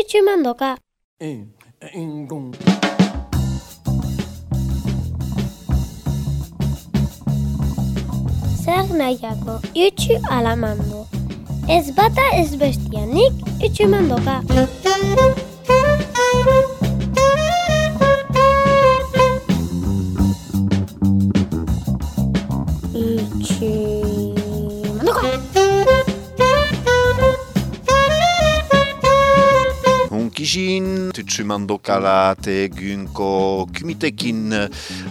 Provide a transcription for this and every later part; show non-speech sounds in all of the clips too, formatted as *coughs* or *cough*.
itxumandoka. E, ingun. Zer nahiago, itxu alamando. Ez bata ez bestianik itxumandoka. Itxumandoka. machine tutsumandokala te gunko kumitekin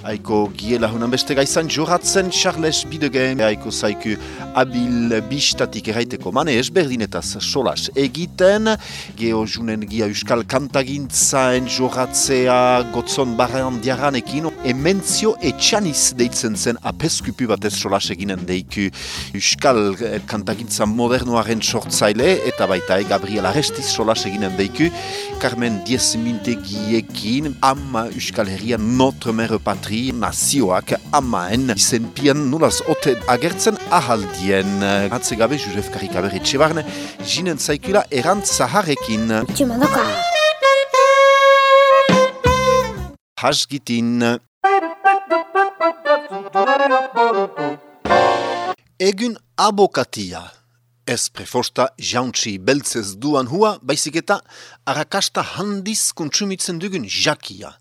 aiko giela hunan beste gaizan joratzen Charles Bidegen. Aiko zaiku abil bistatik erraiteko mane ezberdinetaz solas egiten. Geho junen gia euskal kantagintzaen joratzea gotzon barrean diaranekin. Ementzio etxaniz deitzen zen apeskupu batez solas eginen deiku euskal kantagintza modernoaren sortzaile. Eta baita e, Gabriel Arestiz solas eginen deiku Carmen Diez Mintegiekin ama Euskal Herrian Notre Mère Patrie nazioak amaen izenpian nulaz ote agertzen ahaldien. Hatze gabe Josef Karikaber etxebarne jinen zaikula erant zaharrekin. Itxumandoka. Hasgitin. Egun abokatia. Ez prefosta jauntsi beltzez duan hua, baizik eta arrakasta handiz kontsumitzen dugun jakia.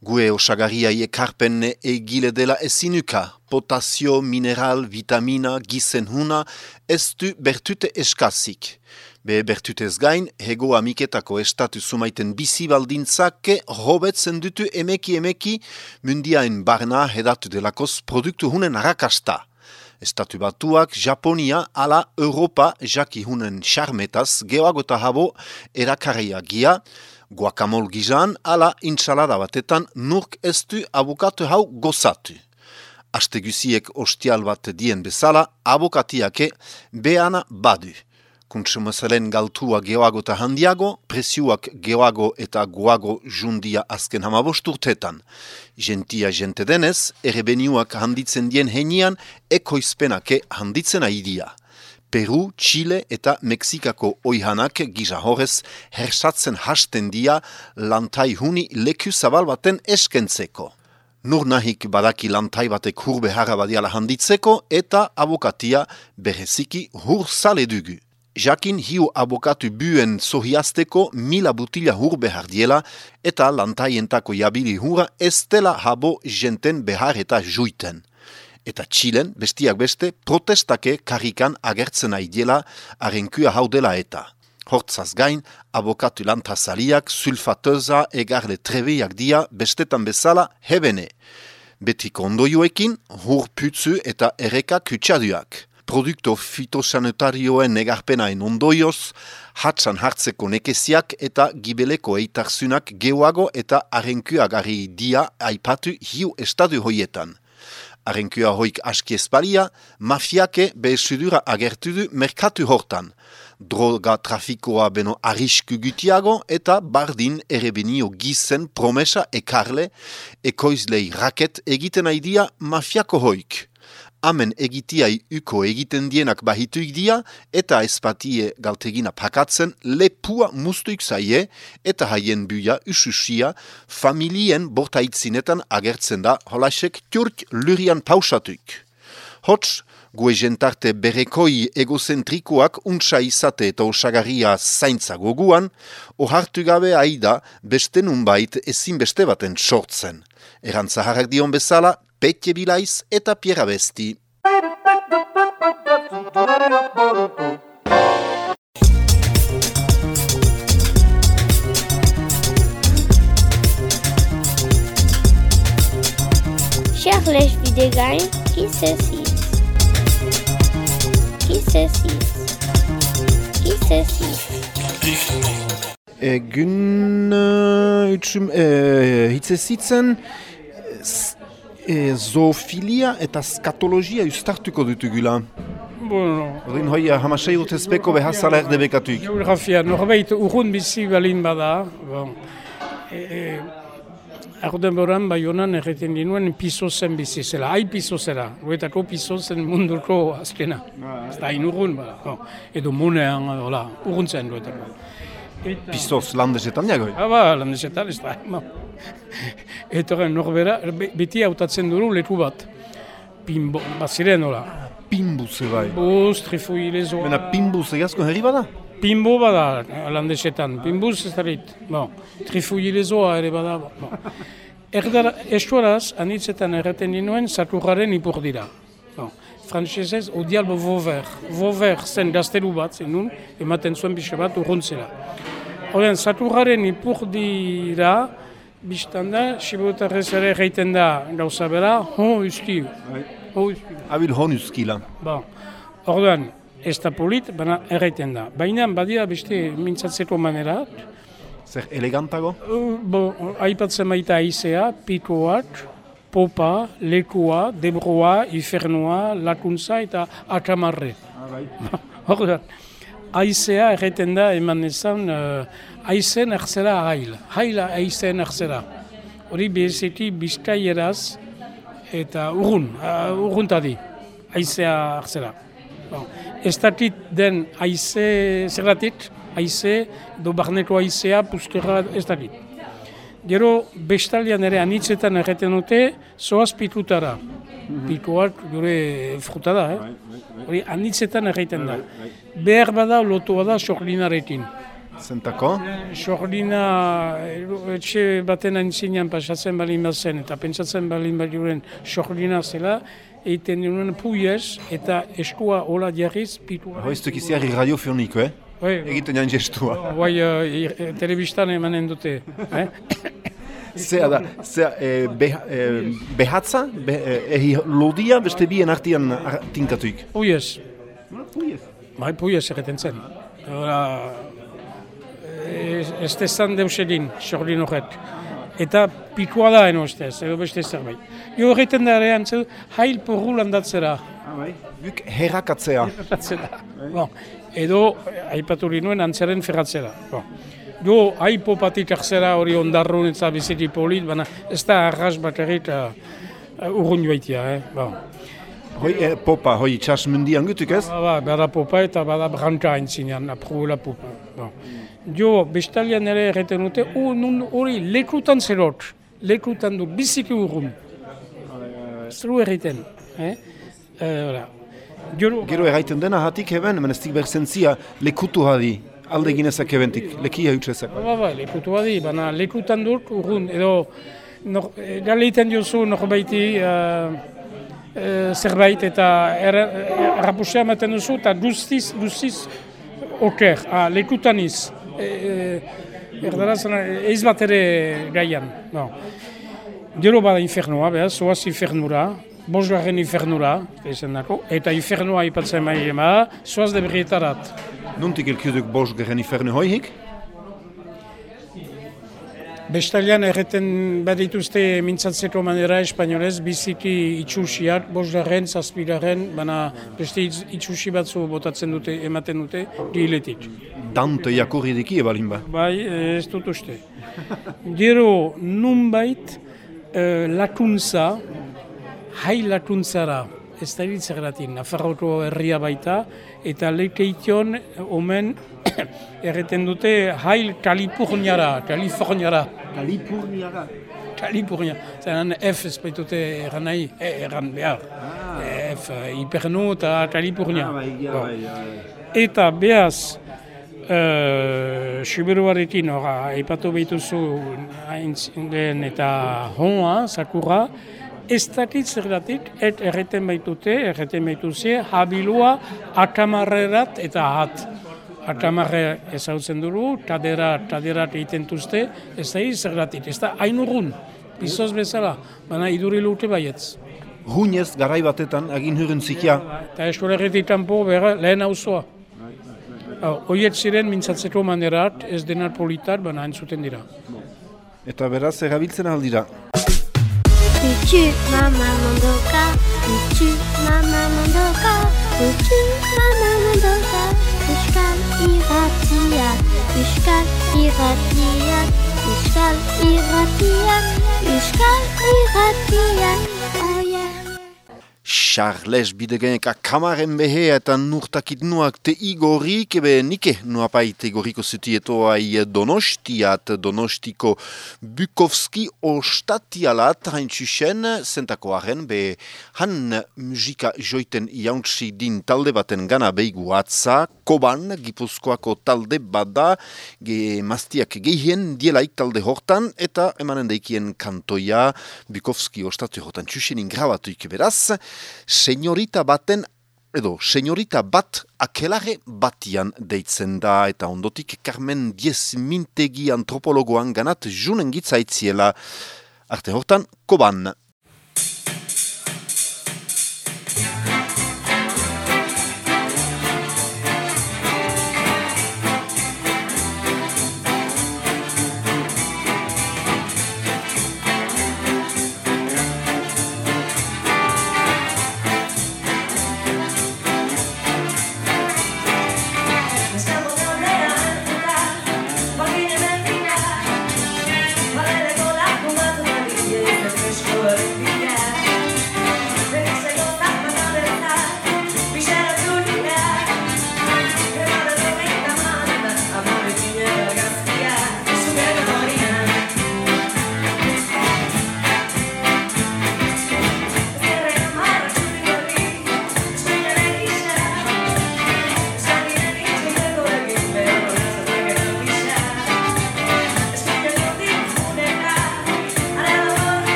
Gue osagaria ekarpen egile dela ezinuka, potasio, mineral, vitamina, gizen huna, ez du bertute eskazik. Be bertutez gain, hego amiketako estatu sumaiten bizi baldintzak hobetzen dutu emeki emeki mundiain barna hedatu delakoz produktu hunen arrakasta. Estatu batuak, Japonia, ala Europa jakihunen charmetaz geoagota habo erakarria gia, guacamol gizan, ala intsalada batetan nurk ez du abukatu hau gozatu. Astegusiek ostial bat dien bezala, abokatiake beana badu. Kuntsumazelen galtua geoago eta handiago, presioak geoago eta guago jundia azken hamabosturtetan. Gentia jente denez, erebeniuak handitzen dien henian, ekoizpenake handitzen aidia. Peru, Chile eta Mexikako oihanak gisa horrez hersatzen hasten dia lantai huni leku zabal baten eskentzeko. Nur nahik badaki lantai batek hur beharra badiala handitzeko eta abokatia bereziki hur sale dugu. Jakin hiu abokatu buen sohiazteko mila butila hur behar diela eta lantaientako jabili hura ez dela habo jenten behar eta juiten. Eta Txilen, bestiak beste, protestake karrikan agertzen nahi diela arenkua hau dela eta. Hortzaz gain, abokatu lantazaliak, sulfateuza, egarle trebeiak dia bestetan bezala hebene. Beti kondoioekin, hur putzu eta ereka kutsaduak produkto fitosanitarioen negarpenaen ondoioz, hatsan hartzeko nekeziak eta gibeleko eitarzunak geoago eta arenkuagarri dia aipatu hiu estadu hoietan. Arenkua hoik aski espalia, mafiake behesudura agertu du merkatu hortan. Droga trafikoa beno arrisku gutiago eta bardin erebenio gizen promesa ekarle, ekoizlei raket egiten aidia mafiako hoik amen egitiai uko egiten dienak bahituik dia, eta espatie galtegina pakatzen lepua mustuik zaie, eta haien buia ususia familien bortaitzinetan agertzen da holasek turk lurian pausatuik. Hots, gue jentarte berekoi egozentrikoak untsa izate eta osagarria zaintza goguan, ohartu gabe aida beste nunbait ezin beste baten sortzen. Erantzaharrak dion bezala, Petje Bilaiz eta Pierra Besti. Charles Videgain, qui c'est Qui c'est Qui c'est Egun uh, utxum, uh, hitze zitzen e, zoofilia eta skatologia ustartuko dutugula. Bueno, Ordin hoi hamasei urtezpeko behazala erde bekatuik. geografia norbait urrun bizi balin bada, bon, e, e, Arden boran, bai honan erreten dinuen piso zen bizi zela, hai piso zera, guetako piso zen munduko azkena. Ez da inurrun, bada, bon, edo munean, hola, urrun zen guetako. Eta- Pistoz landesetan jagoi. Ah, ba, landesetan ez da. Eta horren norbera, be- beti hautatzen duru leku bat. Pimbo, baziren hola. Pimbuz bai. Buz, trifui lezoa. Bena pimbuz egazko herri bada? Pimbo bada landesetan, pimbuz ez darit. Bon, trifui lezoa ere bada. Bon. Erdara, estuaraz, anitzetan erraten dinuen, saturraren ipur dira. Bon. Frantsesez, o dialbo vover. Vover zen gaztelu bat, zen nun, ematen zuen bixe bat urruntzela. Horren, saturraren ipur dira, biztan da, sibotarrez ere egiten da gauza bera, ho usti. Ho usti. Abil honuzkila. Ba, orduan, ez da polit, baina erraiten da. Baina badira beste mintzatzeko manerat, Zer elegantago? Uh, bo, aipatzen baita aizea, pikoak, popa, lekua, debroa, ifernua, lakuntza eta akamarre. *laughs* Orduan, aizea erraiten da eman ezan, uh, aizen erzera hail, haila aizen erzera. Hori bezeti bizkaieraz eta urrun, uh, urruntadi, aizea erzera. Bon. Ez den aize zerratit, aize, do barneko aizea, puzkerra ez. Gero, bestalian ere anitzetan erreten dute, zoaz pikutara. Pikoak gure fruta da, eh? Hori anitzetan erraiten da. Behar bada lotua da sorlinarekin. Zentako? Sorlina eh, etxe baten antzinean pasatzen balin bazen eta pentsatzen balin baduren sorlina zela, egiten duen puiez eta eskua hola jarriz pikua. Hoiztuk iziarri radiofioniko, eh? Bai, Egiten jan gestua. Guai, uh, telebistan emanen dute. Eh? Zea da, zea, e, beha, e, behatza, be, e, lodia, beste bien artian ar- tinkatuik. Puiez. Bai, puiez egiten zen. Hora, ez, ez tezan deus egin, sorlin horret. Eta pikua da eno ustez, edo beste zerbait. Jo egiten da ere antzu, hail porru landatzera. Buk herrakatzea. Ferratzera. Bon, edo, aipatu nuen antzaren ferratzera. Bon. Jo, aipopatik arzera hori ondarrun eta biziki polit, baina ez da arras bakarrik uh, urrun joaitia. Eh? Bon. Hoi, e, popa, hoi, txas mundian gutuk ez? Ba, ba, bada popa eta bada branka aintzinean, aprobela popa. Bon. Jo, bestalian ere erreten dute, "Oh, nun hori lekutan zerot, lekutan du, biziki urrun. Zuru erreten. Eh? Eh, hola. Gero, Gero erraiten dena hatik eben, menestik berzentzia lekutu hadi, alde ginezak ebentik, lekia hutsezak. Ba, ba, lekutu badi, baina lekutan dut urrun, edo nor, e, galeiten diozu norbaiti uh, uh, zerbait eta erra- errapusea ematen duzu eta guztiz, guztiz oker, ah, lekutan iz. E, e, erdaraz, eiz bat ere gaian. No. Gero bada infernua, behaz, zoaz infernura, bosgarren infernura, ezen dako, eta infernua aipatzen maile bada, zoaz de berrietarat. Nuntik elkiuduk bos geren infernu hoihik? Bestalian erreten badituzte mintzatzeko manera espainolez, biziki itxusiak, bosgarren, zazpilaren, baina beste itxusi batzu botatzen dute, ematen dute, giletik. Dante jakurri diki ebalin ba. Bai, ez dut uste. Gero, nunbait, eh, lakuntza, hai lakuntzara, ez da zergatik, Nafarroko herria baita, eta lekeition omen *coughs* erreten dute hail Kalipurniara, Kaliforniara. Kalipurniara. Kalipurnia. Zeran F ez baitute erran nahi, e, erran behar. F, eh, hipernu eta Kalipurnia. Bon. Eta behaz, uh, Siberuarekin ora, aipatu behituzu haintzen eta honua, sakurra, ez dakit zergatik, et erreten baitute, erreten baituzie, habilua akamarrerat eta hat. Akamarre ezautzen dugu, kadera, kaderat egiten duzte, ez da zergatik, ez da hain urrun, bizoz bezala, baina iduri lute baietz. Huñez garai batetan agin hurren zikia. Eta eskolegetik kanpo lehen auzoa. Oiet ziren mintzatzeko manerat, ez denar politar, baina entzuten dira. Eta beraz erabiltzen aldira. 宇宙ママのどか宇宙ママのどか宇宙ママのどか石狩いイラや石狩いわちイラ狩いわちや石イラわちや Charles bidegenek kamaren behea eta nurtakit nuak te igorik, ebe nike nuapait igoriko zutieto ai donostiat, donostiko Bukowski ostatialat hain txusen, zentako haren, be han musika joiten jauntsi din talde baten gana behigu atza, koban, gipuzkoako talde bada, ge maztiak gehien dielaik talde hortan, eta emanen daikien kantoia Bukowski ostatu hortan txusenin grabatuik beraz, senyorita baten edo senyorita bat akelare batian deitzen da eta ondotik Carmen Diez Mintegi antropologoan ganat junen gitzaitziela. Arte hortan, koban.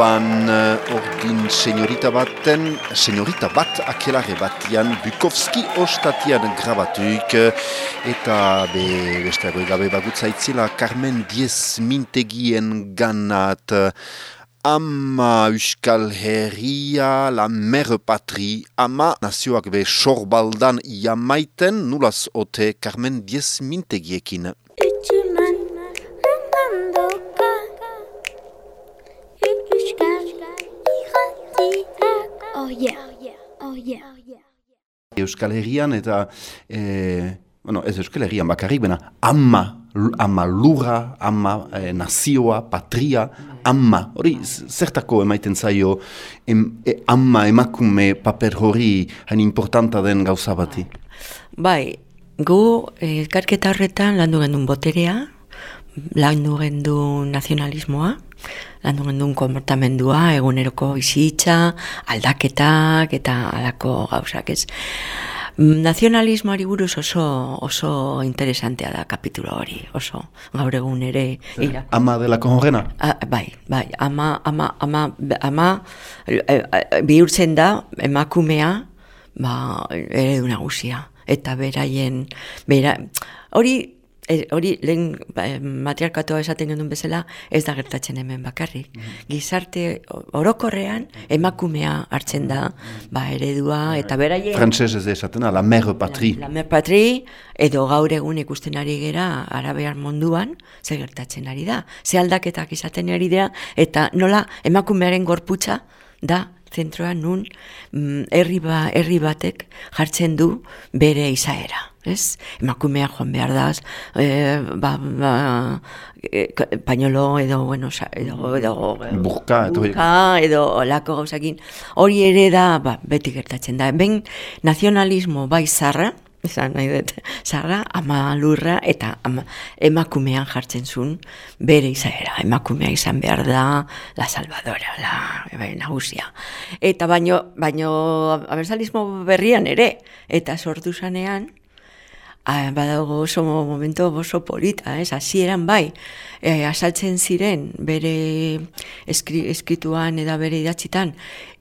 Koban uh, ordin senyorita baten, senyorita bat akelare batian Bukowski ostatian grabatuik eta be, besteago egabe bagutzaitzela Carmen Diez Mintegien ganat Ama Euskal Herria, la mer patri, ama nazioak be sorbaldan jamaiten nulaz ote Carmen Diez Mintegiekin. Euskal Herrian eta, e, bueno, ez Euskal Herrian bakarrik, bena, ama, ama lurra, ama e, nazioa, patria, ama. Hori, zertako emaiten zaio, em, e, ama emakume paper hori hain importanta den gauza bati. Bai, gu eh, elkarketa horretan landu gendun boterea, landu gendun nazionalismoa, landu gendun konportamendua, eguneroko bizitza, aldaketak eta alako gauzak ez. Mm, Nazionalismoari buruz oso oso interesantea da kapitulo hori, oso gaur egun ere ira. Ama delako horrena? Ah, bai, bai, ama, ama, ama, ama eh, eh, bihurtzen da emakumea ba, eredu nagusia. Eta beraien, bera, hori, eh, hori lehen ba, matriarkatoa esaten genuen bezala, ez da gertatzen hemen bakarrik. Gizarte orokorrean emakumea hartzen da, ba, eredua, eta beraien... Frantzez ez esaten, la mère patrie. La mer patri, edo gaur egun ikusten ari gera arabear munduan, ze gertatzen ari da. Ze aldaketak izaten ari dira, eta nola emakumearen gorputza da zentroan nun mm, herri ba, herri batek jartzen du bere izaera. Ez? Emakumea joan behar daz, e, ba, ba, e, pañolo edo, bueno, edo, edo, Burka, hori- burka, edo olako gauzakin. Hori ere da, ba, beti gertatzen da. Ben nazionalismo bai zarra, esan nahi dut, zarra, ama lurra eta ama, emakumean jartzen zuen bere izaera. Emakumea izan behar da, la salvadora, la bai, nagusia. Eta baino, baino abertzalismo berrian ere, eta sortu zanean, Ah, badago oso momento oso polita, ez? Hasieran bai, e, asaltzen ziren bere eskri, eskrituan eta bere idatzitan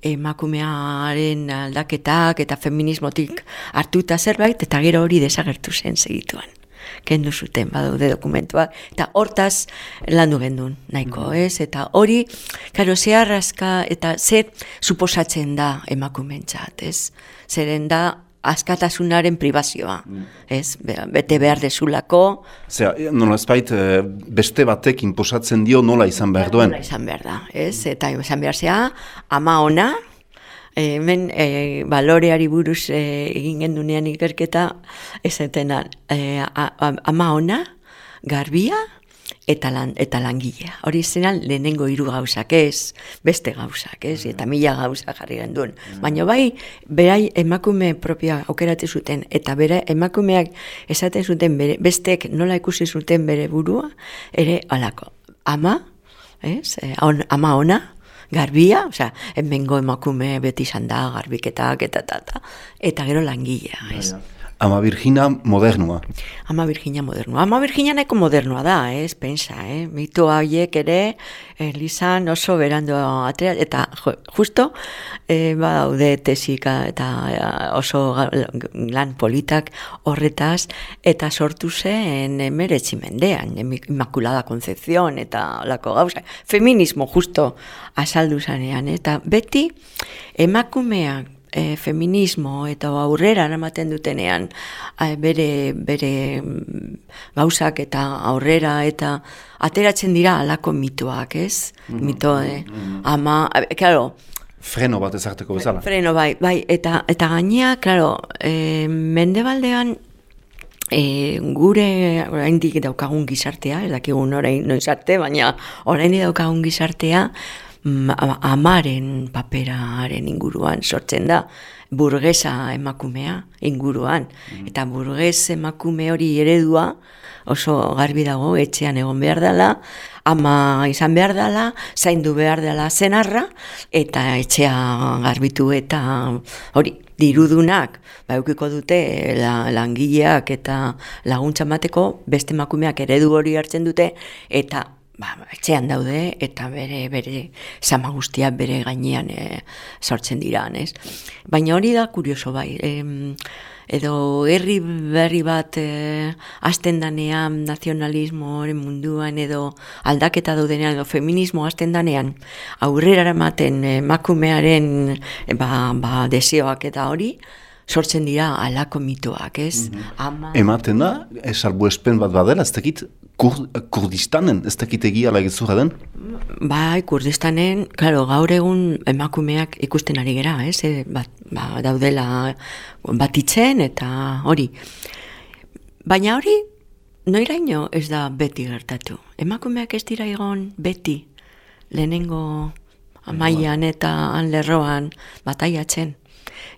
emakumearen aldaketak eta feminismotik hartuta zerbait eta gero hori desagertu zen segituan. Kendu zuten badaude dokumentua eta hortaz landu gendun nahiko, ez? Eta hori, karo, ze arraska eta zer suposatzen da emakumentzat, ez? Zeren da askatasunaren pribazioa, ez? Be- Bete behar dezulako, Zera, nola ezbait, eh, beste batek inposatzen dio nola izan behar duen. Nola izan behar da, ez? Eta izan behar zea, ama ona, hemen e, baloreari buruz e, egin gendunean ikerketa, ezetena, e, a- a- ama ona, garbia, eta, lan, eta langilea. Hori zenan lehenengo hiru gauzak ez, beste gauzak ez, eta mila gauza jarri genduen. Baina bai, berai emakume propia aukeratu zuten, eta bere emakumeak esaten zuten bere, bestek nola ikusi zuten bere burua, ere alako. Ama, ez, eh, on, ama ona, garbia, osea, hemengo emakume beti izan da, garbiketak, eta, eta, eta, eta gero langilea, ez. Ama Virgina modernua. Ama Virginia modernoa. Ama Virginia nahiko modernoa da, ez, pensa, eh? Mito hauek ere, Elizan oso berando atera, eta jo, justo, eh, badaude tesika eta eh, oso lan politak horretaz, eta sortu zen emeretzi mendean, Immaculada Concepción eta lako gauza. Feminismo justo azaldu zanean, eta beti emakumeak e, feminismo eta aurrera eramaten dutenean a, bere, bere mm, gauzak eta aurrera eta ateratzen dira alako mitoak, ez? Mito, eh? ama, a, claro, Freno bat ezarteko bezala. Freno bai, bai, eta eta gainea, claro, e, mendebaldean e, gure oraindik daukagun gizartea, ez dakigun orain noiz arte, baina oraindik daukagun gizartea mm, amaren paperaren inguruan sortzen da burgesa emakumea inguruan. Eta burges emakume hori eredua oso garbi dago etxean egon behar dela ama izan behar dela, zaindu behar dela zenarra, eta etxea garbitu eta hori, dirudunak, ba, eukiko dute la, langileak eta laguntza mateko, beste emakumeak eredu hori hartzen dute, eta ba, etxean daude, eta bere, bere sama guztia bere gainean e, sortzen dira, ez? Baina hori da kurioso bai, em, edo herri berri bat e, hasten danean nazionalismoaren munduan edo aldaketa daudenean edo feminismo hasten danean aurrera eramaten emakumearen e, ba, ba, deseoak eta hori sortzen dira alako mitoak, ez? Ama, Ematen da, salbu espen bat badela, ez dakit kur, kurdistanen, ez dakit egia lagezura den? Bai, kurdistanen, claro, gaur egun emakumeak ikusten ari gera, ez? E, bat, ba, daudela batitzen eta hori. Baina hori, noiraino ez da beti gertatu. Emakumeak ez dira egon beti lehenengo amaian eta anlerroan bataiatzen.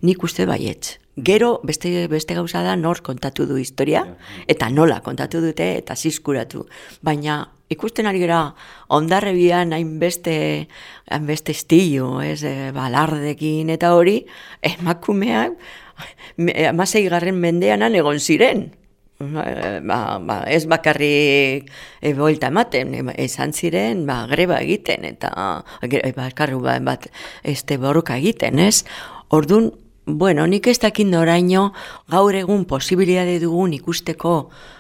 Nik uste baietz. Gero beste, beste gauza da nor kontatu du historia, eta nola kontatu dute eta zizkuratu. Baina ikusten ari gara ondarrebian hainbeste hainbeste estillo, ez, e, balardekin eta hori, emakumeak amasei garren mendeanan egon ziren. Ba, ba, ez bakarrik e, boilta ematen, esan ziren ba, greba egiten eta bakarru ba, bat este borroka egiten, ez? Ordun Bueno, nik ez dakin noraino gaur egun posibilitate dugun ikusteko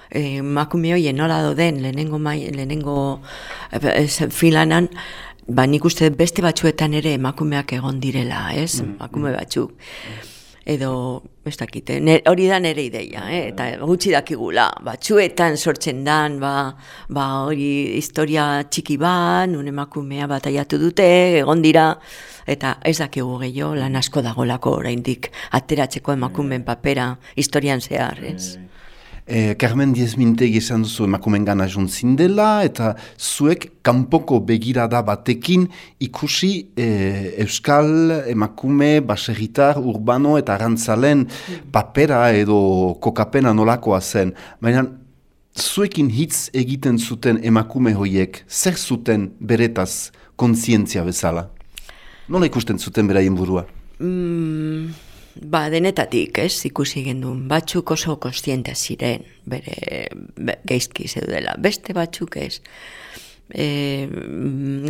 eh, makume hoien nola doden lehenengo, mai, lehenengo eh, filanan, ba nik uste beste batzuetan ere emakumeak egon direla, ez? Mm, Makume batzuk. Edo, ez dakite, hori da nere ideia, eh? eta gutxi dakigula, batzuetan sortzen dan, ba, ba hori historia txiki bat, nun emakumea bat dute, egon dira, eta ez dakigu gehiago lan asko dagolako oraindik ateratzeko emakumen papera historian zehar, ez? E, Carmen Diez Mintegi esan duzu emakumen gana jontzin dela, eta zuek kanpoko begirada batekin ikusi e, Euskal emakume, baserritar, urbano eta arantzalen papera edo kokapena nolakoa zen. Baina zuekin hitz egiten zuten emakume hoiek, zer zuten beretaz kontzientzia bezala? Nola ikusten zuten beraien burua? Mm, ba, denetatik, ez, ikusi gendun. Batzuk oso konstientea ziren, bere be, geizki zeudela. Beste batzuk ez e,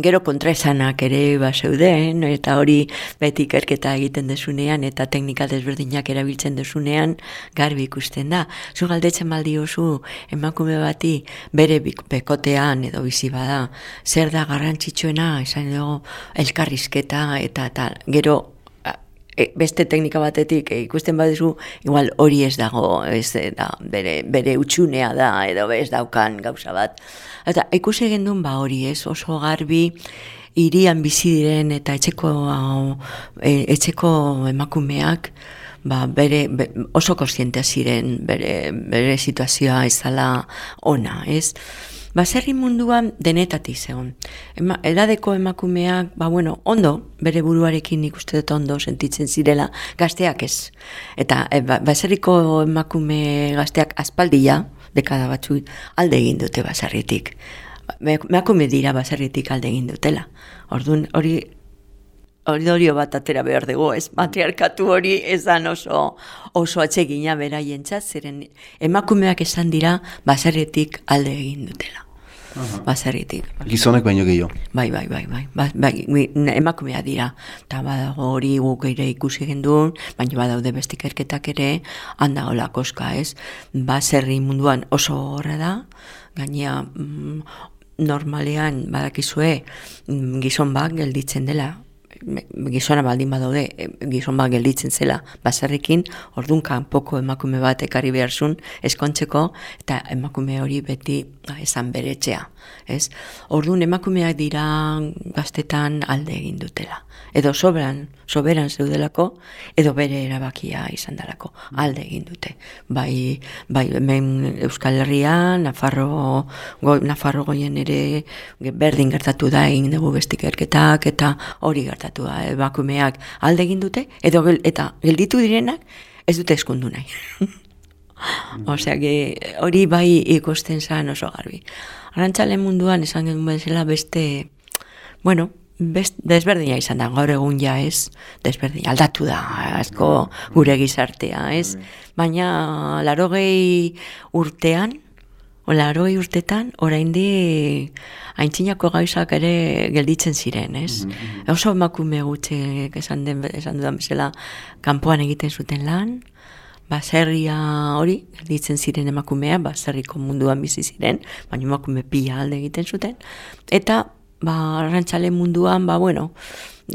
gero kontraesanak ere ba zeuden eta hori beti ikerketa egiten desunean eta teknika desberdinak erabiltzen desunean garbi ikusten da. Zu galdetzen baldi oso emakume bati bere bekotean edo bizi bada zer da garrantzitsuena esan dugu elkarrizketa eta tal. Gero E, beste teknika batetik e, ikusten baduzu igual hori ez dago ez da bere bere utxunea da edo ez daukan gauza bat. Eta ikusi gendun ba hori ez oso garbi irian bizi diren eta etxeko e, etxeko emakumeak ba, bere, oso kontzientea ziren bere, bere situazioa ez dela ona ez baserri munduan denetatik zegoen. Ema, edadeko emakumeak, ba bueno, ondo, bere buruarekin ikuste dut ondo sentitzen zirela, gazteak ez. Eta e, ba, baserriko emakume gazteak aspaldia, dekada batzu, alde egin dute baserritik. Emakume dira baserritik alde egin dutela. Orduan, hori hori bat atera behar dugu, ez matriarkatu hori ezan oso, oso atsegina beraientzat, zeren emakumeak esan dira baserritik alde egin dutela. Uh Baserritik. Gizonek baino gehiago. Bai, bai, bai, bai. Ba, bai, emakumea dira. Ta badago hori guk ere ikusi gendun, baina badaude bestik erketak ere, handa hola koska, ez? Baserri munduan oso horra da, gainea mm, normalean badakizue mm, gizon bak gelditzen dela gizona baldin badaude, e, gizon bat gelditzen zela baserrikin, ordun kanpoko emakume bat ekarri beharzun eskontzeko, eta emakume hori beti ba, esan beretxea. Ez? Orduan emakumeak dira gaztetan alde egin dutela. Edo sobran, soberan zeudelako, edo bere erabakia izan dalako, alde egin dute. Bai, bai hemen Euskal Herrian, Nafarro, go, Nafarro goien ere berdin gertatu da egin dugu bestik erketak, eta hori gertatu da, emakumeak alde egin dute, edo eta gelditu direnak, ez dute eskundu nahi. *laughs* Osea, hori bai ikusten zan oso garbi. Arantzale munduan esan genuen bezala beste, bueno, best, desberdina izan da, gaur egun ja ez, desberdina, aldatu da, asko gure gizartea, ez? Baina, laro urtean, o laro urtetan, oraindi haintzinako gauzak ere gelditzen ziren, ez? Mm -hmm. Oso emakume gutxe, esan, den, esan dudan bezala, kanpoan egiten zuten lan, baserria hori, ditzen ziren emakumea, baserriko munduan bizi ziren, baina emakume pila alde egiten zuten, eta ba, rantzale munduan, ba, bueno,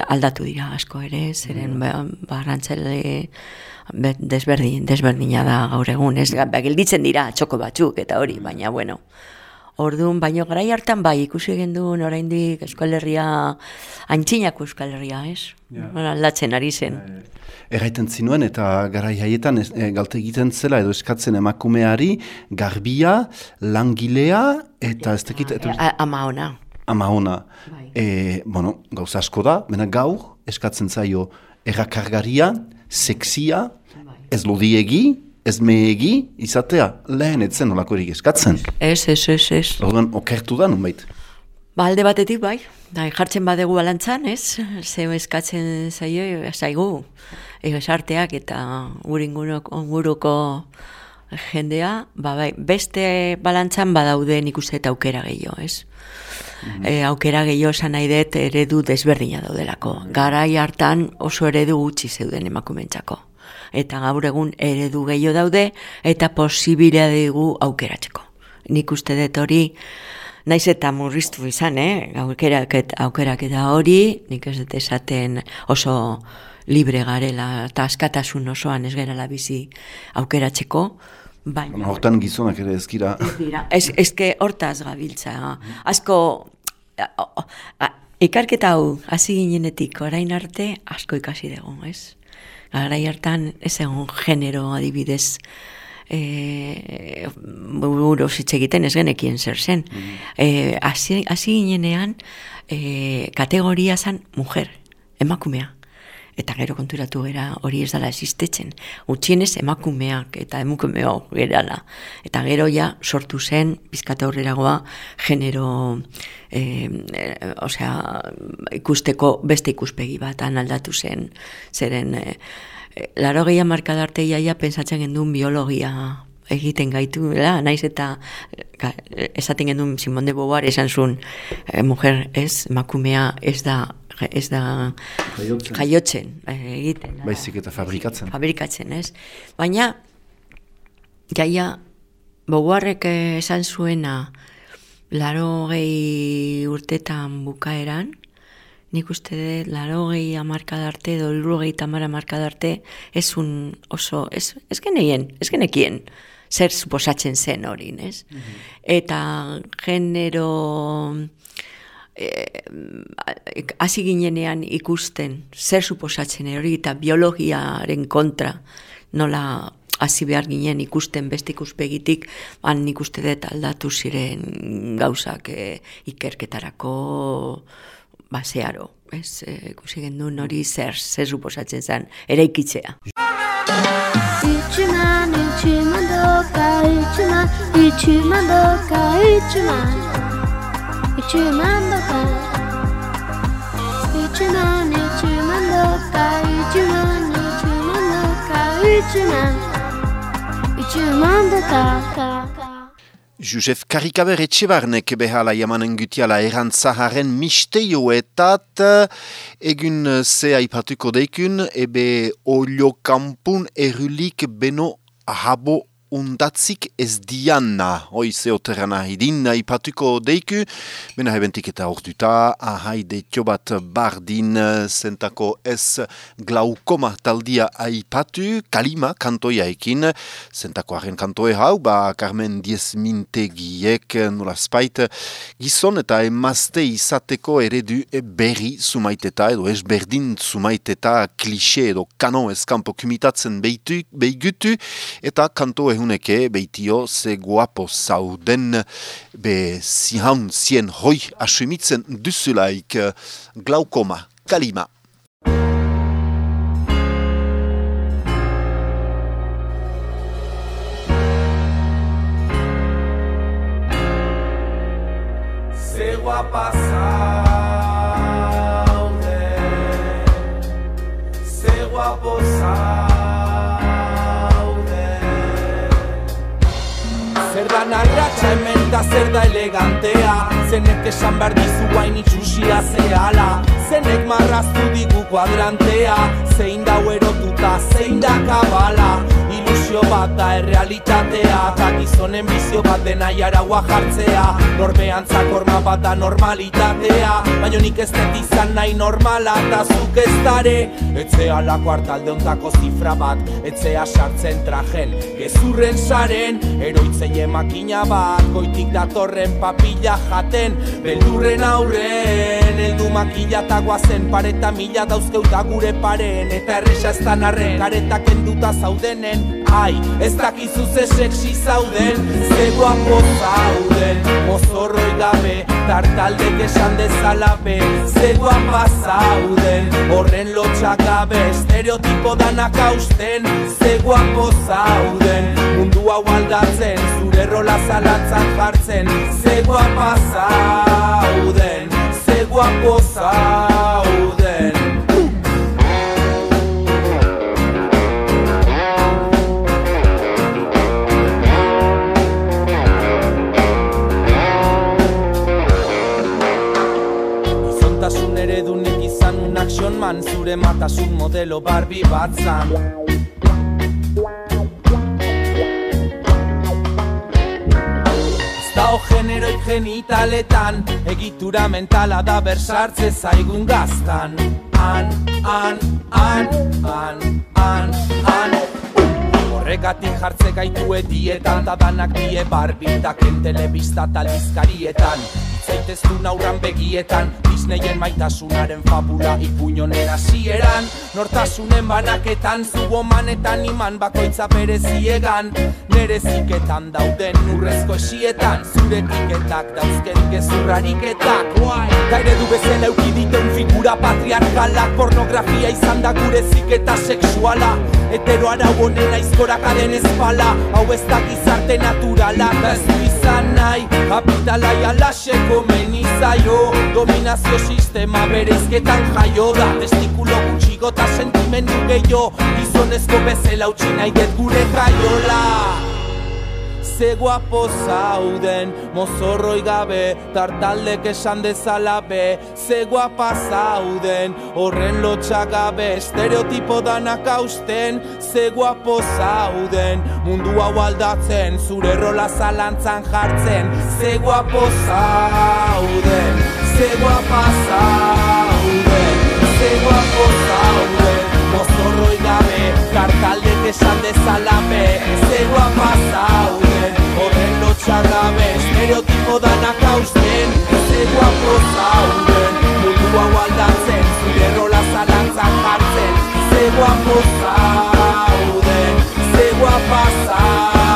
aldatu dira asko ere, zeren ba, ba rantzale desberdin, desberdina da gaur egun, ez, ba, gelditzen dira txoko batzuk, eta hori, baina, bueno, Orduan, baino garai hartan bai, ikusi genduen oraindik Euskal Herria, antxinako Euskal Herria, ez? Ja. Aldatzen ari zen. Erraiten zinuen eta garai haietan e, galte egiten zela edo eskatzen emakumeari garbia, langilea eta ez tekit... Eta... Ama ona. Ama ona. Bai. E, bueno, gauz asko da, bena gaur eskatzen zaio errakargaria, sexia. Ez lodiegi, ez mehegi, izatea, lehen etzen olakorik eskatzen. Ez, ez, ez, ez. Orduan, okertu da, nun bait? Ba, alde batetik, bai. Da, jartzen badegu balantzan, ez? Ze eskatzen zaio, zaigu, esarteak eta guruko jendea, ba, bai, beste balantzan badaude nik uste eta aukera gehiago, ez? Mm -hmm. aukera gehiago esan nahi dut eredu desberdina daudelako. Garai hartan oso eredu gutxi zeuden emakumentzako eta gaur egun eredu gehiago daude eta posibila dugu aukeratzeko. Nik uste dut hori, naiz eta murriztu izan, eh? aukerak, aukerak eta hori, nik ez dut esaten oso libre garela eta askatasun osoan ez gerala bizi aukeratzeko, Baina, hortan gizonak ere ezkira. Ez, ezke hortaz gabiltza. Asko, ikarketa hau, hasi ginenetik, orain arte, asko ikasi dugu, ez? Garai hartan ez egon genero adibidez e, buru egiten ez genekien zer zen. Mm. E, hasi ginenean e, kategoria zen mujer, emakumea. Eta gero konturatu gara hori ez dala existetzen. Utxienez emakumeak eta emakumeo gerala. Eta gero ja sortu zen, bizkata horreragoa, genero, e, e, osea, ikusteko beste ikuspegi bat aldatu zen. Zeren, e, laro gehiago markadarte jaia pensatzen gendun biologia egiten gaitu, da, naiz eta esaten gendun Simon de Beauvoir esan zuen, e, mujer ez, emakumea ez da ez da jaiotzen eh, egiten. Baizik eta fabrikatzen. Fabrikatzen, ez. Baina, jaia, boguarrek esan zuena, laro gehi urtetan bukaeran, nik uste dut, laro gehi amarkadarte, doliru gehi tamara amarkadarte, ez un oso, ez, ez geneien, ez genekien, zer suposatzen zen hori, ez? Mhm. Eta genero Hasi ginenean ikusten zer suposatzen hori eta biologiaren kontra nola hasi behar ginen ikusten beste ikuspegitik han ikuste dut aldatu ziren gauzak e, ikerketarako basearo ez? E, ikusi gendun hori zer zer suposatzen zen ere ikitzea Itxuman, itxuman doka, itxuman, itxuman doka, itxuman Jusef Karikaber etxebarnek behala jamanen gutiala erantzaharen misteioetat egun ze aipatuko deikun ebe olio kampun erulik beno habo undatzik ez diana, hoi zeoterana hidin, ipatuko deiku, bena hebentik eta orduta, ahai deitio bat bardin, zentako ez glaukoma taldia aipatu, kalima kantoia ekin, zentako haren kantoe hau, ba Carmen Diez Mintegiek, nula spait, gizon eta emazte izateko eredu berri sumaiteta, edo ez berdin sumaiteta, klixe edo kano eskampo kumitatzen beigutu, eta kantoe ehuneke beitio ze guapo zauden be zihan zien hoi asumitzen duzulaik glaukoma, kalima. Ze guapa arratxa hemen da zer da elegantea. Zenek esan behar dizu guain itxusia zehala. Zenek marraztu digu kuadrantea. Zein da erotuta, zein da kabala fikzio bat da errealitatea. Eta gizonen bizio bat dena jaraua jartzea. Normean zakorma bat da normalitatea. Baina nik ez dut izan nahi normala eta zuk ez dare. Etzea lako hartalde ontako zifra bat. Etzea sartzen trajen gezurren saren. Eroitzeie makina bat goitik datorren papilla jaten. Beldurren aurren Eldu makila eta guazen pareta mila dauzkeuta gure paren. Eta erresa ez da narren karetak enduta zaudenen. Ai, ez dakizu ze sexy zauden Ze guapo zauden. Mozorroi gabe, tartaldek esan dezala be Ze guapa zauden. Horren lotxak gabe, estereotipo danak hausten Ze guapo zauden. Mundu hau aldatzen, zure rola zalantzan jartzen Ze guapa zauden Ze guapo zauden Zure matasun modelo Barbie bat zan. Ez dago generoik genitaletan Egitura mentala da bersartze zaigun gaztan. An, an, an, an, an, an Horregatik jartze gaitu edietan Da danak die barbitaken telebista talbizkarietan Zaiteztu nauran begietan Disneyen maitasunaren fabula ipuñonen hasieran. Nortasunen banaketan Zubomanetan iman bakoitza bereziegan. Nere ziketan dauden urrezko esietan Zure tiketak dauzken gezurrariketak. Ta eredu bezala eukiditen figura patriarkalak Pornografia izan da gure ziketa sexuala. Hetero arau honen aizkorakaren espala Hau ez da gizarte naturala. Da ez du izan nahi Kapitalai alaseko menizaio Dominazio sistema bereizketan jaio da. Testikulo gutxigo eta sentimendu gehiago Gizonezko bezala utzi nahi det gure jaiola Ze guapo zauden, mozorroi gabe, tartaldek esan dezala be. Ze guapa zauden, horren lotxak gabe, estereotipo danak hausten. Ze guapo zauden, mundu hau aldatzen, zure rola zalantzan jartzen. Ze guapo zauden, ze guapa zauden, ze guapo zauden. Mozorroi gabe, kartaldek esan dezala be. Ze guapa zauden, horren lotxak gabe Estereotipo danak hausten, ze guapo zauden Mundu hau aldatzen, zure rola zalantzak jartzen Ze guapo zauden, ze guapa zauden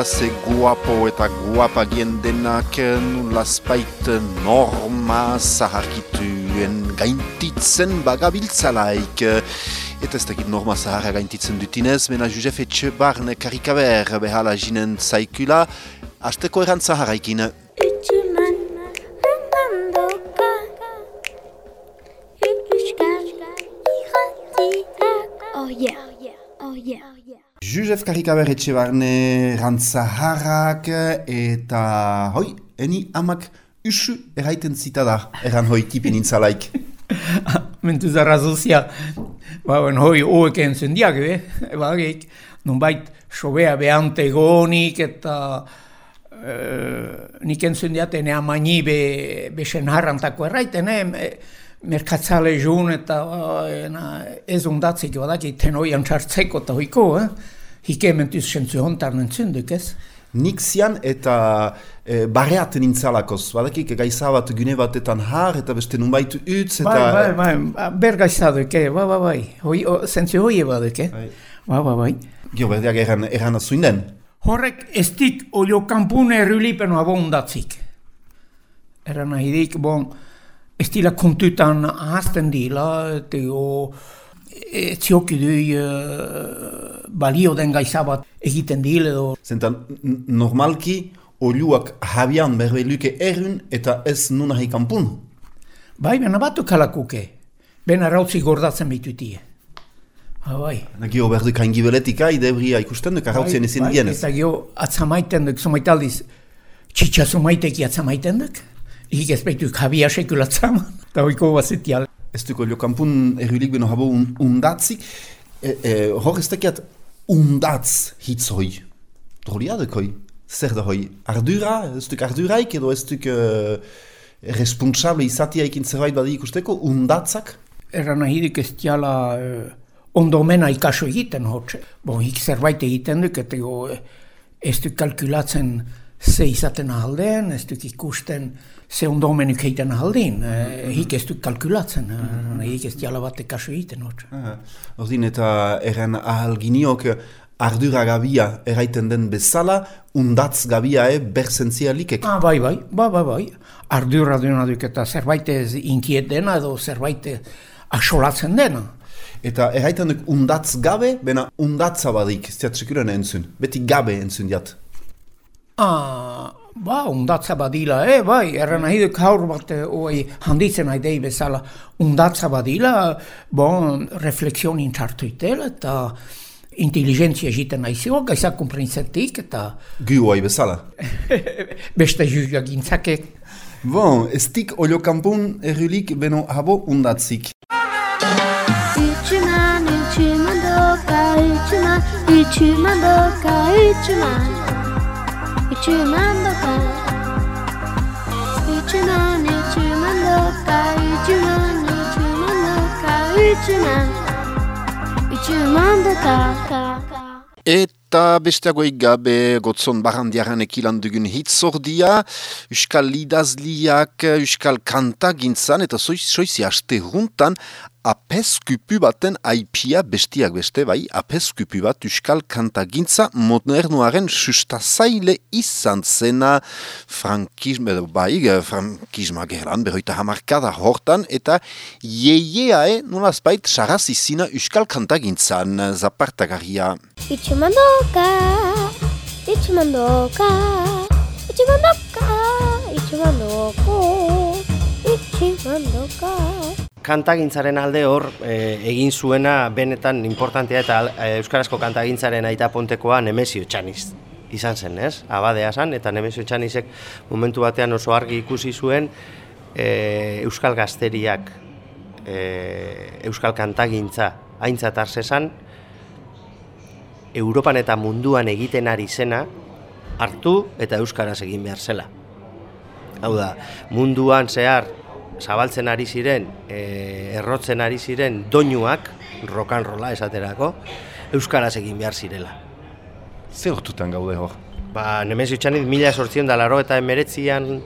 Eta ze guapo eta guapa diendenak nula spait norma zaharkituen gaintitzen bagabiltzalaik. Eta ez dakit norma zaharra gaintitzen dutinez, mena Josef Etxebarne karikaber behala jinen zaikula, asteko eran Josef Karikaber Etxebarne rantzaharrak eta hoi, eni amak usu erraiten zita da, erran hoi tipin intzalaik. *laughs* Mentu zarra zuzia, ba, ben, hoi hoek entzun diak, be? *laughs* Ba, geik, nunbait, sobea behante gonik eta eh, nik entzun diate ne amaini be, besen harrantako erraiten, eh? me- merkatzale jun eta eh, na, ez ondatzik badaki tenoian txartzeko eta hoiko, eh? Hike mentuz sentzu hontar nentzun duk, ez? Nik zian eta e, barreaten intzalakoz, badakik gaiza bat gune batetan har eta beste nunbait utz eta... Bai, bai, bai, bergaizaduk, eh? Bai, bai, bai, hoi, o, zentzu hoi baduk, eh? Bai. Bai, bai, bai. Gio, berdeak erran, erran azuinden. Horrek ez dik olio kampune errulipen abondatzik. Era nahi dik, bon, ez dila kontutan ahazten dila, eta o, ez zioki du balio den gaiza bat egiten dile edo Zentan, normalki, oluak jabian berbeiluke erun eta ez nunahi kanpun. Bai, bena batu kalakuke. Bena rautzi gordatzen bitutie. Ha, bai. Gio berduk hain gibeletika, idebria ikusten duk arrautzien ezin bai, dienez. Eta gio atzamaiten duk, zumaitaldiz, txitsa zumaiteki atzamaiten duk. Hik ez baitu jabia sekula atzaman. Eta hoiko bazetial. Ez duko olio kanpun errulik beno habo un, undatzik. E, e, hor ez dakiat undatz hitz hoi. Drolia duk hoi. Zer da hoi. Ardura, ez duk arduraik edo ez duk uh, responsable izatia ekin zerbait badi ikusteko undatzak. Erran ahidik ez tiala uh, ondomena ikaso egiten hotxe. Bon, hik zerbait egiten duk, eta eh, ez duk kalkulatzen ze izaten ahaldeen, ez duk ikusten ze ondomenuk egiten ahaldin. Uh, hik ez duk kalkulatzen, uh, hik ez tiala bat ikaso egiten. Ah, Ordin eta erran ahal giniok ardura gabia eraiten den bezala, undatz gabia e berzentzia likek. Ah, bai, bai, bai, bai, bai. Ardura duena duk eta zerbait ez inkiet dena edo zerbait asolatzen dena. Eta erraiten duk undatz gabe, bena undatza badik, ez entzun. Beti gabe entzun diat. Ah, ba, undatza badila, eh, bai, erran nahi duk haur bat eh, oi, handitzen aidei bezala, undatza badila, bon, refleksionin txartu itela, eta inteligentzia egiten naizio, gaizak kumprintzetik, eta Gu hoi bezala. *laughs* beste juja gintzake. Bon, ez dik olio kanpun errulik beno habo undatzik. Üçümen, üçümen doka, üçümen, üçümen doka, üçümen. Eta besteagoik gabe gotzon barandiaran ekilan dugun hitzordia, Euskal Lidazliak, Euskal Kanta gintzan, eta soiz, soizi haste juntan, apeskupu baten aipia bestiak beste, bai, apeskupu bat Euskal Kanta gintza modernuaren sustazaile izan zena. Frankisme, bai, frankisma gerlan, berroita hamarkada hortan, eta jeieae, nolazbait, saraz izina Euskal Kanta gintzan, zapartagarria. Üçümen doka, üçümen doka, üçümen kantagintzaren alde hor e, egin zuena benetan importantea eta e, euskarazko kantagintzaren aita pontekoa Nemesio Txaniz izan zen, ez? Abadea zen, eta Nemesio Txanizek momentu batean oso argi ikusi zuen e, euskal gazteriak e, euskal kantagintza aintzat arsezan Europan eta munduan egiten ari zena hartu eta euskaraz egin behar zela. Hau da, munduan zehar zabaltzen ari ziren, e, errotzen ari ziren doinuak, rolla esaterako, euskaraz egin behar zirela. Zer hortutan gaude hor? Ba, Nemezio Txanit mila sortzion da laro eta emeretzian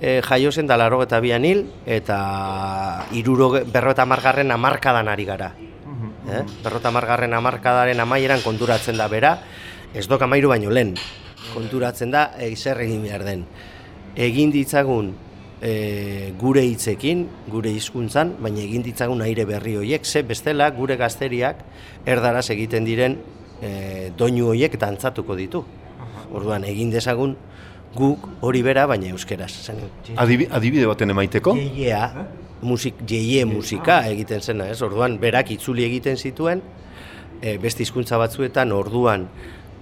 e, jaio zen da laro eta bian hil, eta iruro, berro eta margarren amarkadan ari gara. Eh? Berro eta margarren amarkadaren amaieran konturatzen da bera, ez dok amairu baino lehen, konturatzen da e, zer egin behar den. Egin ditzagun e, gure hitzekin, gure hizkuntzan, baina egin ditzagun aire berri horiek, ze bestela gure gazteriak erdaraz egiten diren e, doinu horiek dantzatuko ditu. Orduan egin dezagun guk hori bera, baina euskeraz. Zen, Adibi, adibide baten emaiteko? Jeiea, musik, jeie musika egiten zena, ez? Orduan berak itzuli egiten zituen, e, beste hizkuntza batzuetan orduan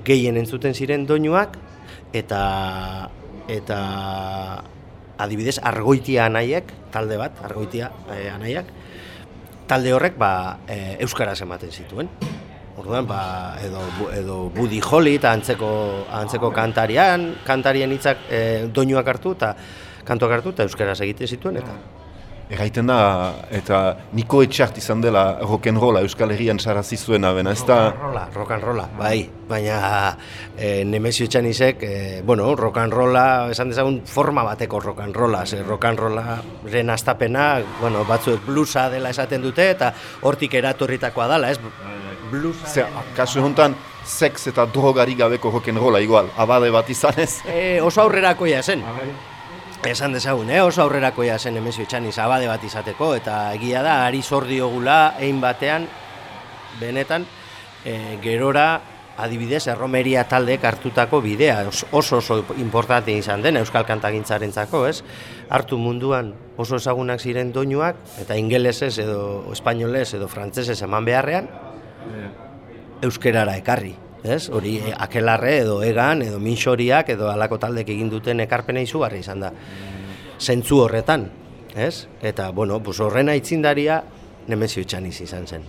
gehien entzuten ziren doinuak eta eta adibidez argoitia anaiek, talde bat, argoitia e, anaiak, talde horrek ba, e, euskaraz ematen zituen. Orduan, ba, edo, edo Buddy Holly eta antzeko, antzeko kantarian, kantarien hitzak e, doinuak hartu eta kantuak hartu eta euskaraz egiten zituen eta Erraiten da, eta niko etxart izan dela rock'n'rolla Euskal Herrian sarazi zuena bena, ez da... rolla, rock and rolla, bai, baina e, Nemesio Txanisek, e, bueno, rock and rolla, esan dezagun forma bateko rock and rolla, ze rock and rollaren astapena, bueno, batzuek bluesa dela esaten dute, eta hortik eratorritakoa dela, ez? Bluesa. Zer, kasu honetan, sex eta drogari gabeko rock'n'rolla igual, abade bat izanez. E, oso aurrerakoia zen. Esan dezagun, eh? oso aurrerakoia zen Nemesio Txaniz abade bat izateko, eta egia da, ari zor diogula, egin batean, benetan, e, gerora adibidez, erromeria taldeek hartutako bidea, os- oso oso importante izan den Euskal Kantagintzarentzako, ez? Hartu munduan oso ezagunak ziren doinuak, eta ingelesez edo espainolez edo frantsesez eman beharrean, euskerara ekarri, ez? Hori eh, akelarre edo egan edo minxoriak edo alako taldek egin duten ekarpena izugarri izan da. Zentzu horretan, ez? Eta, bueno, pues horren aitzindaria Nemezio Etxaniz izan zen.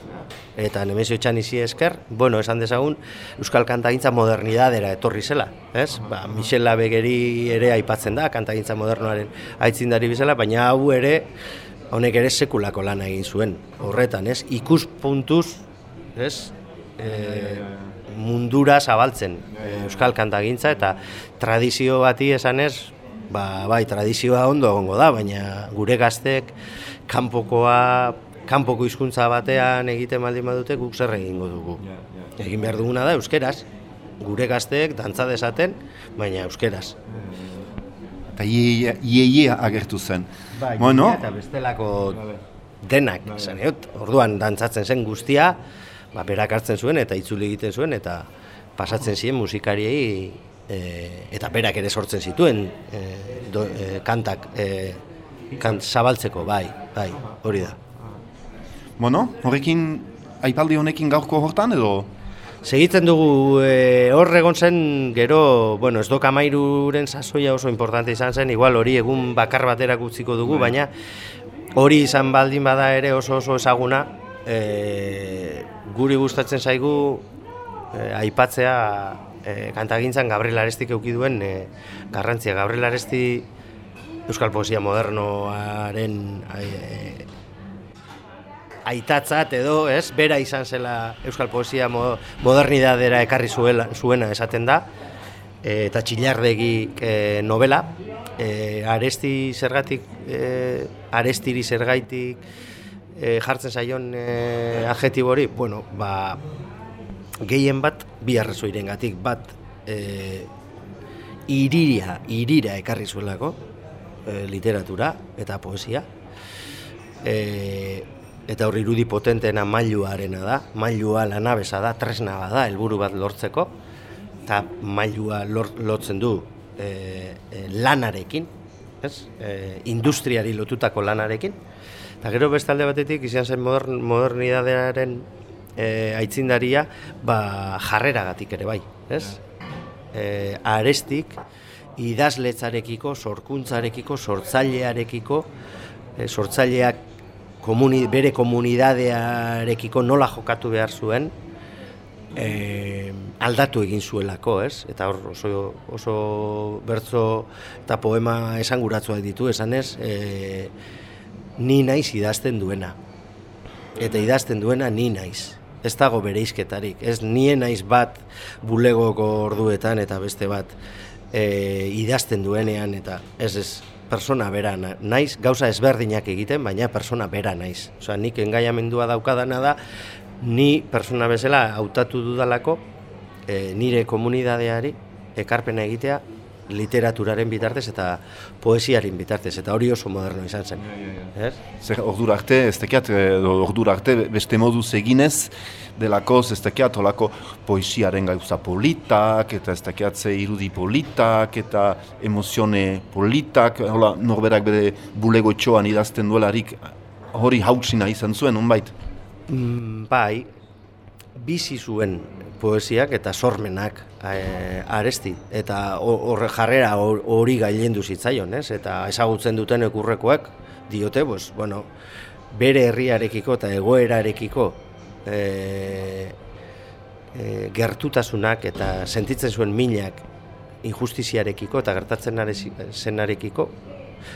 Eta Nemezio Etxanizi esker, bueno, esan dezagun, Euskal Kantagintza modernidadera etorri zela, ez? Ba, Michel Labegeri ere aipatzen da, kantagintza modernoaren aitzindari bezala, baina hau ere, honek ere sekulako lana egin zuen. Horretan, ez? Ikuspuntuz, ez? E, mundura zabaltzen Euskal Kantagintza eta tradizio bati esanez, ba, bai, tradizioa ondo egongo da, baina gure gaztek kanpokoa kanpoko hizkuntza batean egiten baldin badute guk zer egingo dugu. Egin behar duguna da euskeraz. Gure gazteek dantza desaten, baina euskeraz. Eta ieia agertu zen. Bai, bueno, eta bestelako denak, esan. Orduan dantzatzen zen guztia, ba, berak hartzen zuen eta itzuli egiten zuen eta pasatzen ziren musikariei e, eta berak ere sortzen zituen e, do, e, kantak e, kant, zabaltzeko, bai, bai, hori da. bueno, horrekin, aipaldi honekin gaurko hortan edo? Segitzen dugu e, hor egon zen gero, bueno, ez doka mairuren sasoia oso importante izan zen, igual hori egun bakar baterak utziko dugu, baina hori izan baldin bada ere oso oso ezaguna, e, guri gustatzen zaigu e, aipatzea e, kantagintzan Gabriel Arestik euki duen e, garrantzia. Gabriel Aresti Euskal Poesia Modernoaren e, aitatzat edo, ez, bera izan zela Euskal Poesia mo, modernidadera ekarri zuela, zuena esaten da, e, eta txillardegi e, novela, e, aresti zergatik, e, arestiri zergaitik e, jartzen zaion e, adjetibori, bueno, ba, gehien bat, bi arrazoiren gatik, bat, e, iriria, irira ekarri zuelako, e, literatura eta poesia, e, eta hor irudi potenteena mailuarena da, mailua lanabesa da, tresna bat da, helburu bat lortzeko, eta mailua lor, lotzen du e, e, lanarekin, ez? E, industriari lotutako lanarekin, eta gero beste alde batetik izan zen modern, modernidadearen e, aitzindaria ba, jarreragatik ere bai, ez? E, arestik, idazletzarekiko, sorkuntzarekiko, sortzailearekiko, e, sortzaileak komuni, bere komunidadearekiko nola jokatu behar zuen, e, aldatu egin zuelako, ez? Eta hor oso, oso bertzo eta poema esanguratzua ditu, esanez, e, ni naiz idazten duena. Eta idazten duena ni naiz. Ez dago bereizketarik. Ez nien naiz bat bulegoko orduetan eta beste bat e, idazten duenean eta ez ez persona bera na- naiz, gauza ezberdinak egiten, baina persona bera naiz. Osea, nik engaiamendua daukadana da, ni persona bezala hautatu dudalako e, nire komunidadeari ekarpena egitea literaturaren bitartez eta poesiaren bitartez, eta hori oso moderno izan zen. Ez? Zer ordura arte, ez tekiat, edo ordura arte beste moduz eginez, delakoz ez tekiat holako poesiaren gauza politak, eta ez tekiat ze irudi politak, eta emozione politak, hola norberak bere bulego itxoan idazten duelarik, hori hautsina izan zuen, unbait? Mm, bai, bizi zuen poesiak eta sormenak e, aresti eta ho- horre jarrera hor- hori gailendu zitzaion, ez? Eta ezagutzen duten ekurrekoak diote, pues, bueno, bere herriarekiko eta egoerarekiko e, e, gertutasunak eta sentitzen zuen minak injustiziarekiko eta gertatzen are zenarekiko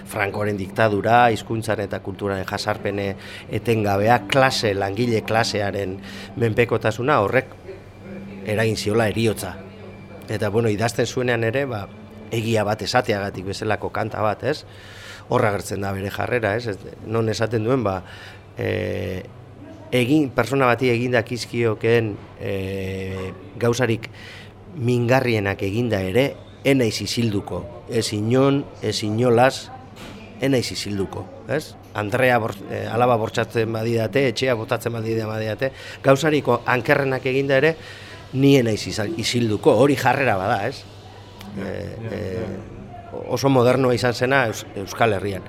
Frankoren diktadura, hizkuntzaren eta kulturaren jasarpene etengabea, klase, langile klasearen menpekotasuna horrek eragin ziola eriotza. Eta bueno, idazten zuenean ere, ba, egia bat esateagatik bezalako kanta bat, ez? Horra gertzen da bere jarrera, ez? Non esaten duen, ba, e, egin, persona bati egindak izkiokeen e, gauzarik mingarrienak eginda ere, enaiz izilduko. Ez inon, ez inolaz, enaiz izilduko, ez? Andrea bor, e, alaba bortxatzen badidate, etxea botatzen badidate, gauzariko ankerrenak eginda ere, nien naiz isilduko, hori jarrera bada, ez? E, e, oso modernoa izan zena Eus- Euskal Herrian.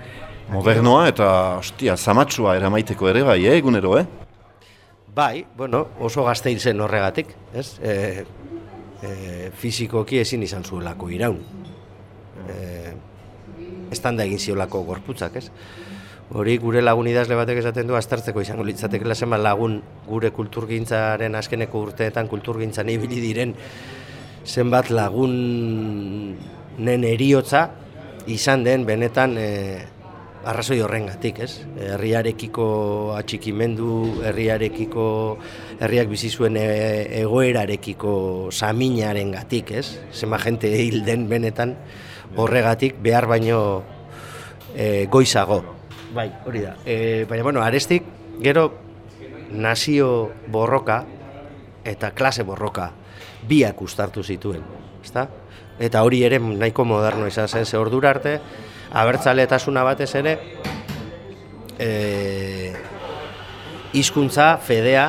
Modernoa eta, ostia, zamatsua eramaiteko ere bai, eh, egunero, eh? Bai, bueno, oso gazte hil zen horregatik, ez? E, e, fizikoki ezin izan zuelako iraun. E, estanda egin ziolako gorputzak, ez? Hori gure lagun idazle batek esaten du aztertzeko izango litzatekela zenbat lagun gure kulturgintzaren azkeneko urteetan kulturgintzan ibili diren zenbat lagunen eriotza izan den benetan e, arrazoi horrengatik, ez? Herriarekiko atxikimendu, herriarekiko herriak bizi zuen e, egoerarekiko saminarengatik, ez? Zema jente hil den benetan horregatik behar baino e, goizago. Bai, hori da. E, baina, bueno, arestik, gero nazio borroka eta klase borroka biak ustartu zituen, ezta? Eta hori ere nahiko moderno izan zen, ze ordura arte, abertzaletasuna batez ere, e, hizkuntza fedea,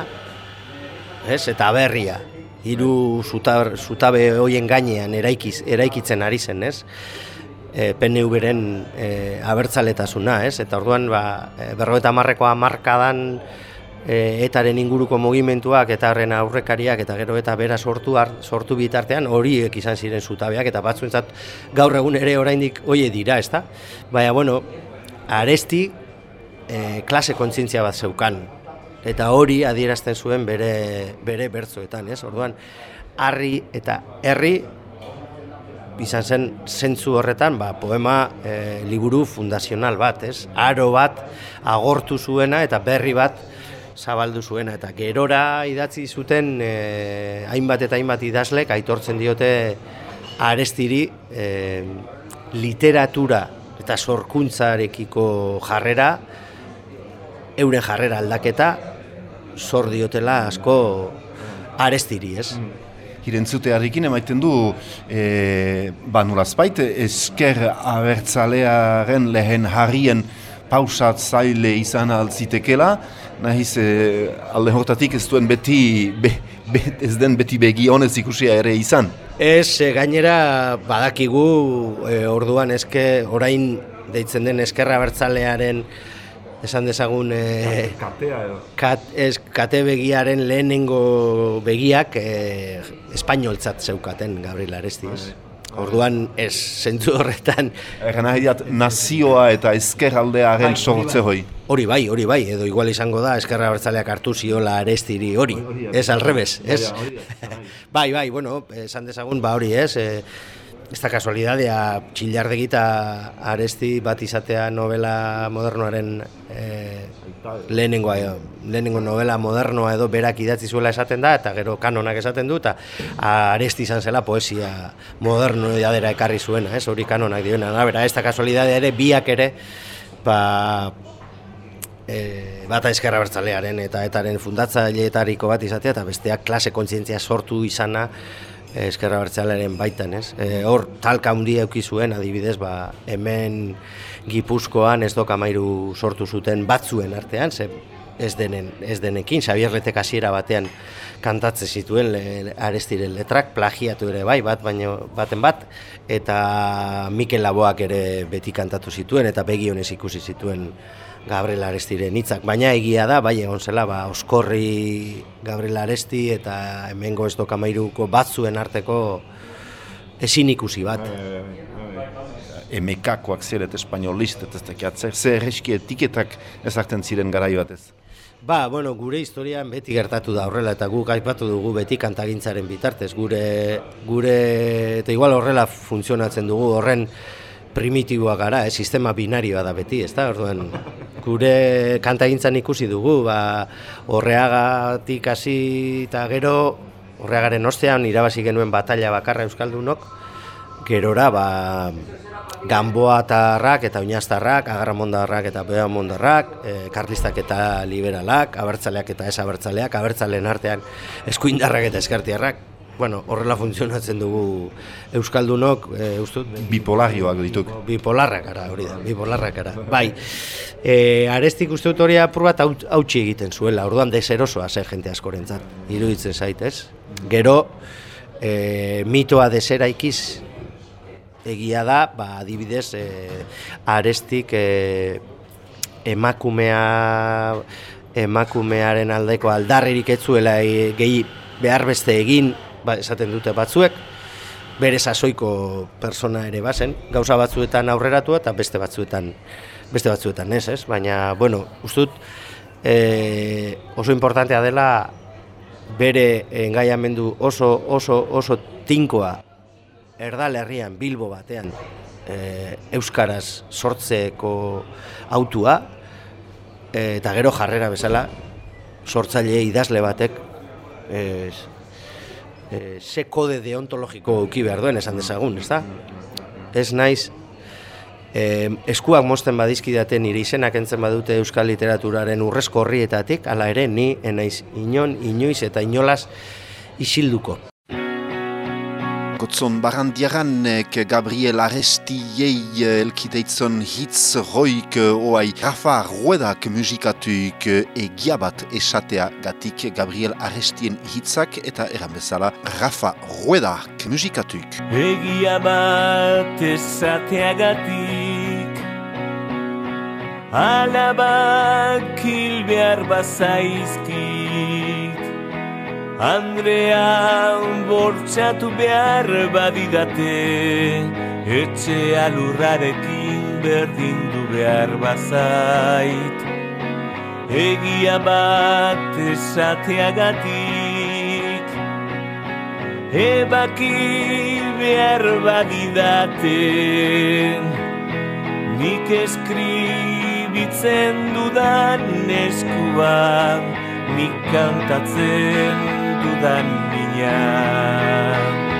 ez, eta berria, hiru zutabe hoien gainean eraikiz, eraikitzen ari zen, ez? E, PNV-ren e, abertzaletasuna, ez? Eta orduan, ba, e, berroeta marreko amarkadan e, etaren inguruko mugimenduak eta horren aurrekariak eta gero eta bera sortu har, sortu bitartean horiek izan ziren zutabeak eta batzuentzat gaur egun ere oraindik hoie dira, ezta? Baina bueno, aresti e, klase kontzientzia bat zeukan eta hori adierazten zuen bere bere bertzoetan, ez? Orduan harri eta herri izan zen zentzu horretan, ba, poema e, liburu fundazional bat, ez? Aro bat agortu zuena eta berri bat zabaldu zuena eta gerora idatzi zuten e, hainbat eta hainbat idazlek aitortzen diote arestiri e, literatura eta sorkuntzarekiko jarrera euren jarrera aldaketa zor diotela asko arestiri, ez? Hirentzutearekin emaiten du, e, ba nolazbait, esker abertzalearen lehen harrien pausatzaile izan altzitekela, nahiz e, alde hortatik ez duen beti, be, be, ez den beti begi honez ikusia ere izan. Ez, e, gainera badakigu e, orduan eske orain deitzen den eskerra bertzalearen esan dezagun e, Katea edo. kat, ez, kate begiaren lehenengo begiak e, espainoltzat zeukaten Gabriel Aresti, ez? Orduan ez, zentzu horretan, Egan diat, nazioa eta ezkerraldearen sortze hoi. hori bai, hori bai, edo igual izango da, eskerra bertzaleak hartu ziola arestiri hori, ez al revés, ez? bai, bai, bueno, esan dezagun, ba hori ez, e, ez da kasualidadea txillardegi eta aresti bat izatea novela modernoaren e, lehenengoa, edo, lehenengo novela modernoa edo berak idatzi zuela esaten da, eta gero kanonak esaten du, eta aresti izan zela poesia moderno edadera ekarri zuena, ez, hori kanonak dioena, bera, ez da kasualidadea ere, biak ere, ba, e, bata eskerra bertzalearen eta etaren fundatzaileetariko bat izatea eta besteak klase kontzientzia sortu izana eskerra bertzalearen baitan, ez? E, hor talka handia eduki zuen adibidez, ba, hemen Gipuzkoan ez dokamairu sortu zuten batzuen artean, ze ez denen ez denekin Xabier Letek hasiera batean kantatzen zituen le, arestiren letrak plagiatu ere bai bat baino baten bat eta Mikel Laboak ere beti kantatu zituen eta begi honez ikusi zituen Gabriel Arestiren hitzak, baina egia da, bai egon zela, ba, oskorri Gabriel Aresti eta hemengo ez dokamairuko batzuen arteko ezin ikusi bat. Emekakoak ziret espainolist, eta ez dakiatzer, ze erreski etiketak ezartzen ziren garai batez. Ba, bueno, gure historian beti gertatu da horrela eta guk aipatu dugu beti kantagintzaren bitartez. Gure, gure eta igual horrela funtzionatzen dugu horren primitiboa gara, eh, sistema binarioa da beti, ezta? Orduan gure kantagintzan ikusi dugu, ba horreagatik hasi eta gero horreagaren ostean irabazi genuen batalla bakarra euskaldunok, gerora ba Gamboatarrak eta Oinaztarrak, Agarramondarrak eta Beamondarrak, e, karlistak eta liberalak, abertzaleak eta ez abertzaleak, abertzaleen artean eskuindarrak eta eskartiarrak, bueno, horrela funtzionatzen dugu Euskaldunok, e, ustut, Bipolarioak dituk. bipolarrak gara, hori da, bipolarrak gara. Bai, e, arestik uste dut hori apur bat haut- hautsi egiten zuela, orduan deserosoa zen jente askorentzat, iruditzen zaitez. Gero, e, mitoa desera ikiz, egia da, ba, adibidez, e, arestik e, emakumea emakumearen aldeko aldarririk ez zuela e, gehi behar beste egin, ba, esaten dute batzuek, bere sasoiko persona ere bazen, gauza batzuetan aurreratu eta beste batzuetan beste batzuetan ez, ez? Baina, bueno, ustut e, oso importantea dela bere engaiamendu oso oso oso tinkoa erdal herrian Bilbo batean e, euskaraz sortzeko autua e, eta gero jarrera bezala sortzaile idazle batek e, e, ze kode deontologiko uki behar duen esan dezagun, ez da? Ez naiz e, eskuak mosten badizkidaten nire izenak entzen badute euskal literaturaren urrezko horrietatik, hala ere ni enaiz inon, inoiz eta inolaz isilduko. Gotzon barandiaranek Gabriel Arestiei elkiteitzon hitz roik oai Rafa Ruedak musikatuik egia bat esatea gatik Gabriel Arestien hitzak eta eran bezala Rafa Ruedak musikatuik. Egia bat esateagatik Alabak hil behar bazaizkit Andrea bortxatu behar badidate Etxe alurrarekin berdindu behar bazait. Egia bat esateagatik Ebaki behar badidaten Nik eskribitzen dudan eskuan Nik kantatzen dudan minan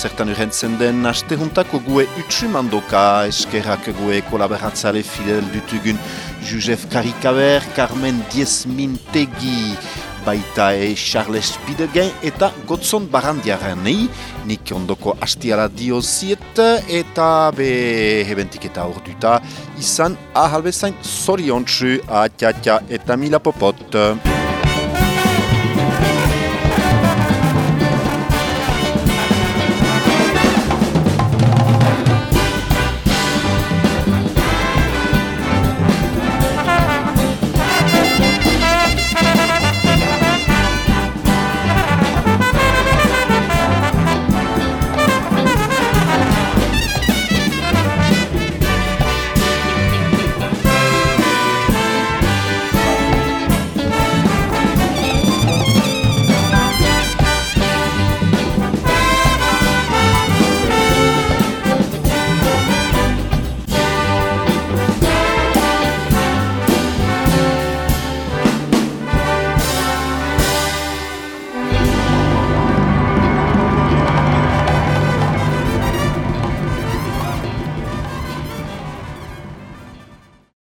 zertan urrentzen den aste juntako gue utsumandoka eskerrak gue kolaboratzale fidel dutugun Josef Karikaber, Carmen Diezmintegi, baita e Charles Bidegen eta Gotzon Barandiaranei, nik ondoko hastiala dioziet eta be hebentik eta orduta izan ahalbezain zoriontsu, atxatxa eta mila popot.